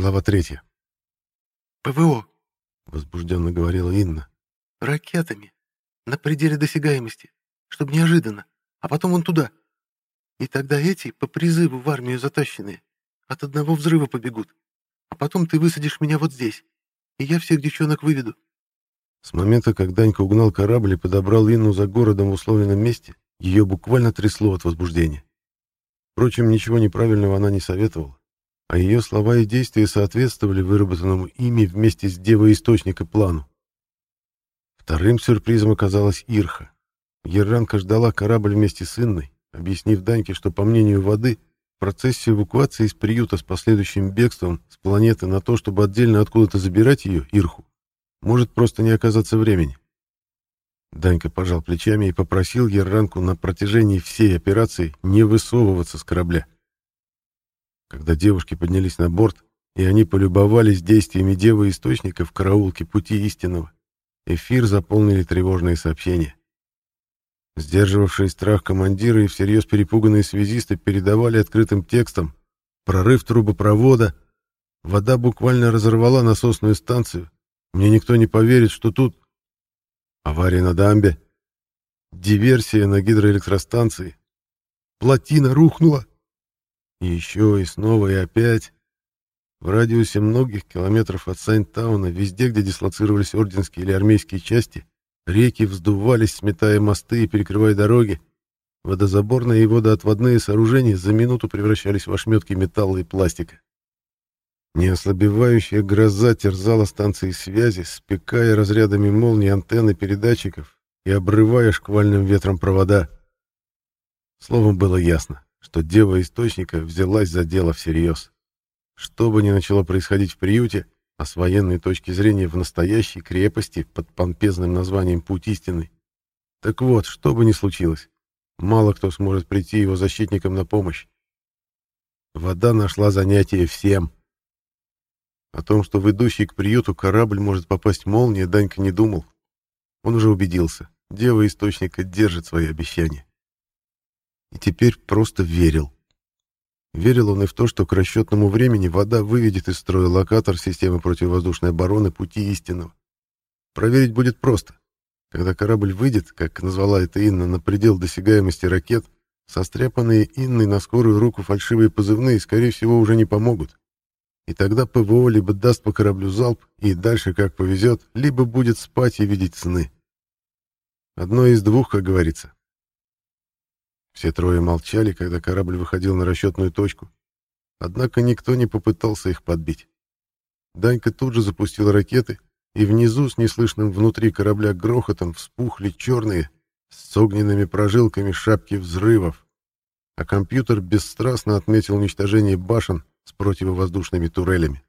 Глава третья. ПВО, Возбужденно говорила Инна. ракетами. На пределе досягаемости. Чтоб неожиданно. А потом вон туда. И тогда эти, по призыву в армию затащенные, от одного взрыва побегут. А потом ты высадишь меня вот здесь. И я всех девчонок выведу. С момента, как Данька угнал корабль и подобрал Инну за городом в условленном месте, ее буквально трясло от возбуждения. Впрочем, ничего неправильного она не советовала, а ее слова и действия соответствовали выработанному ими вместе с Девой Источника плану. Вторым сюрпризом оказалась Ирха. Еранка ждала корабль вместе с Инной, объяснив Даньке, что, по мнению воды, в процессе эвакуации из приюта с последующим бегством с планеты на то, чтобы отдельно откуда-то забирать ее, Ирху, может просто не оказаться времени. Данька пожал плечами и попросил Ерранку на протяжении всей операции не высовываться с корабля. Когда девушки поднялись на борт, и они полюбовались действиями Девы Источника в караулке Пути Истинного, эфир заполнили тревожные сообщения. Сдерживавшие страх командиры и всерьез перепуганные связисты передавали открытым текстом «Прорыв трубопровода», «Вода буквально разорвала насосную станцию», «Мне никто не поверит, что тут...» «Авария на дамбе», «Диверсия на гидроэлектростанции», «Плотина рухнула», и еще, и снова, и опять. В радиусе многих километров от Сайнтауна, везде, где дислоцировались орденские или армейские части, реки вздувались, сметая мосты и перекрывая дороги. Водозаборные и водоотводные сооружения за минуту превращались в ошметки металла и пластика. Неослабевающая гроза терзала станции связи, спекая разрядами молний антенны передатчиков и обрывая шквальным ветром провода. Словом, было ясно, что дева Источника взялась за дело всерьез. Что бы ни начало происходить в приюте, а с военной точки зрения в настоящей крепости под помпезным названием «Путь истины». Так вот, что бы ни случилось, мало кто сможет прийти его защитникам на помощь. Вода нашла занятие всем. О том, что в идущий к приюту корабль может попасть молния, Данька не думал. Он уже убедился, дева Источника держит свои обещания. И теперь просто верил. Верил он и в то, что к расчетному времени вода выведет из строя локатор системы противовоздушной обороны пути истинного. Проверить будет просто. Когда корабль выйдет, как назвала это Инна, на предел досягаемости ракет, состряпанные Инной на скорую руку фальшивые позывные, скорее всего, уже не помогут. И тогда ПВО либо даст по кораблю залп, и дальше, как повезет, либо будет спать и видеть сны. Одно из двух, как говорится. Все трое молчали, когда корабль выходил на расчетную точку. Однако никто не попытался их подбить. Данька тут же запустил ракеты, и внизу с неслышным внутри корабля грохотом вспухли черные, с огненными прожилками шапки взрывов, а компьютер бесстрастно отметил уничтожение башен с противовоздушными турелями.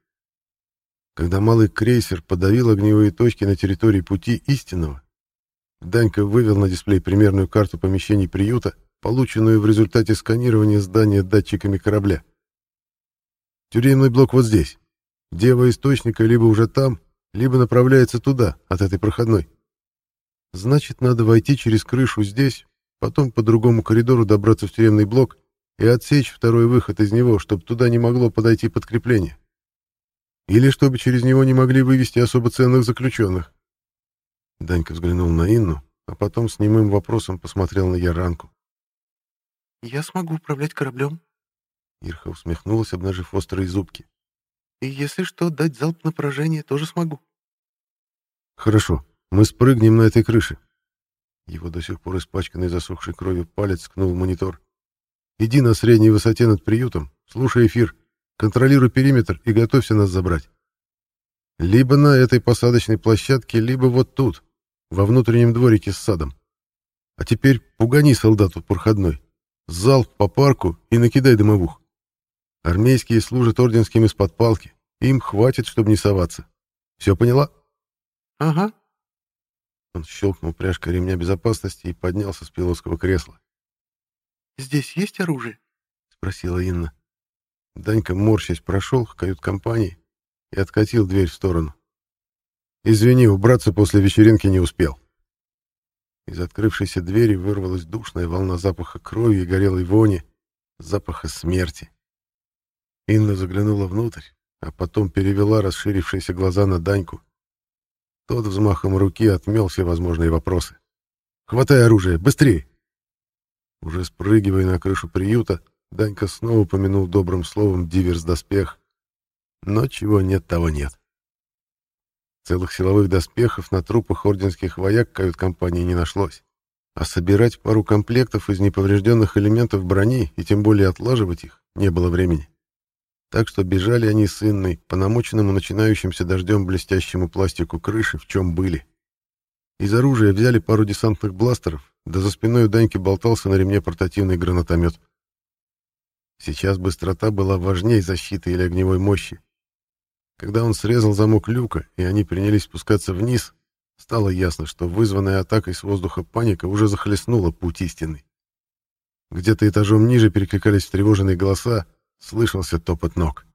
Когда малый крейсер подавил огневые точки на территории пути истинного, Данька вывел на дисплей примерную карту помещений приюта полученную в результате сканирования здания датчиками корабля. Тюремный блок вот здесь. Дева источника либо уже там, либо направляется туда, от этой проходной. Значит, надо войти через крышу здесь, потом по другому коридору добраться в тюремный блок и отсечь второй выход из него, чтобы туда не могло подойти подкрепление. Или чтобы через него не могли вывести особо ценных заключенных. Данька взглянул на Инну, а потом с немым вопросом посмотрел на Яранку. Я смогу управлять кораблем. Ирха усмехнулась, обнажив острые зубки. И если что, дать залп на поражение тоже смогу. Хорошо, мы спрыгнем на этой крыше. Его до сих пор испачканный засохшей кровью палец ткнул в монитор. Иди на средней высоте над приютом, слушай эфир, контролируй периметр и готовься нас забрать. Либо на этой посадочной площадке, либо вот тут, во внутреннем дворике с садом. А теперь пугани солдату проходной. Залп по парку и накидай дымовух. Армейские служат орденским из-под палки. Им хватит, чтобы не соваться. Все поняла? Ага. Он щелкнул пряжкой ремня безопасности и поднялся с пилотского кресла. «Здесь есть оружие?» — спросила Инна. Данька, морщась, прошел к кают-компании и откатил дверь в сторону. «Извини, убраться после вечеринки не успел». Из открывшейся двери вырвалась душная волна запаха крови и горелой вони, запаха смерти. Инна заглянула внутрь, а потом перевела расширившиеся глаза на Даньку. Тот взмахом руки отмел все возможные вопросы. «Хватай оружие! Быстрее!» Уже спрыгивая на крышу приюта, Данька снова упомянул добрым словом диверс-доспех. Но чего нет, того нет. Целых силовых доспехов на трупах орденских вояк кают-компании не нашлось. А собирать пару комплектов из неповрежденных элементов брони и тем более отлаживать их не было времени. Так что бежали они с Инной по намоченному начинающимся дождем блестящему пластику крыши, в чем были. Из оружия взяли пару десантных бластеров, да за спиной у Даньки болтался на ремне портативный гранатомет. Сейчас быстрота была важнее защиты или огневой мощи. Когда он срезал замок люка, и они принялись спускаться вниз, стало ясно, что вызванная атакой с воздуха паника уже захлестнула путь истины. Где-то этажом ниже перекликались встревоженные голоса, слышался топот ног.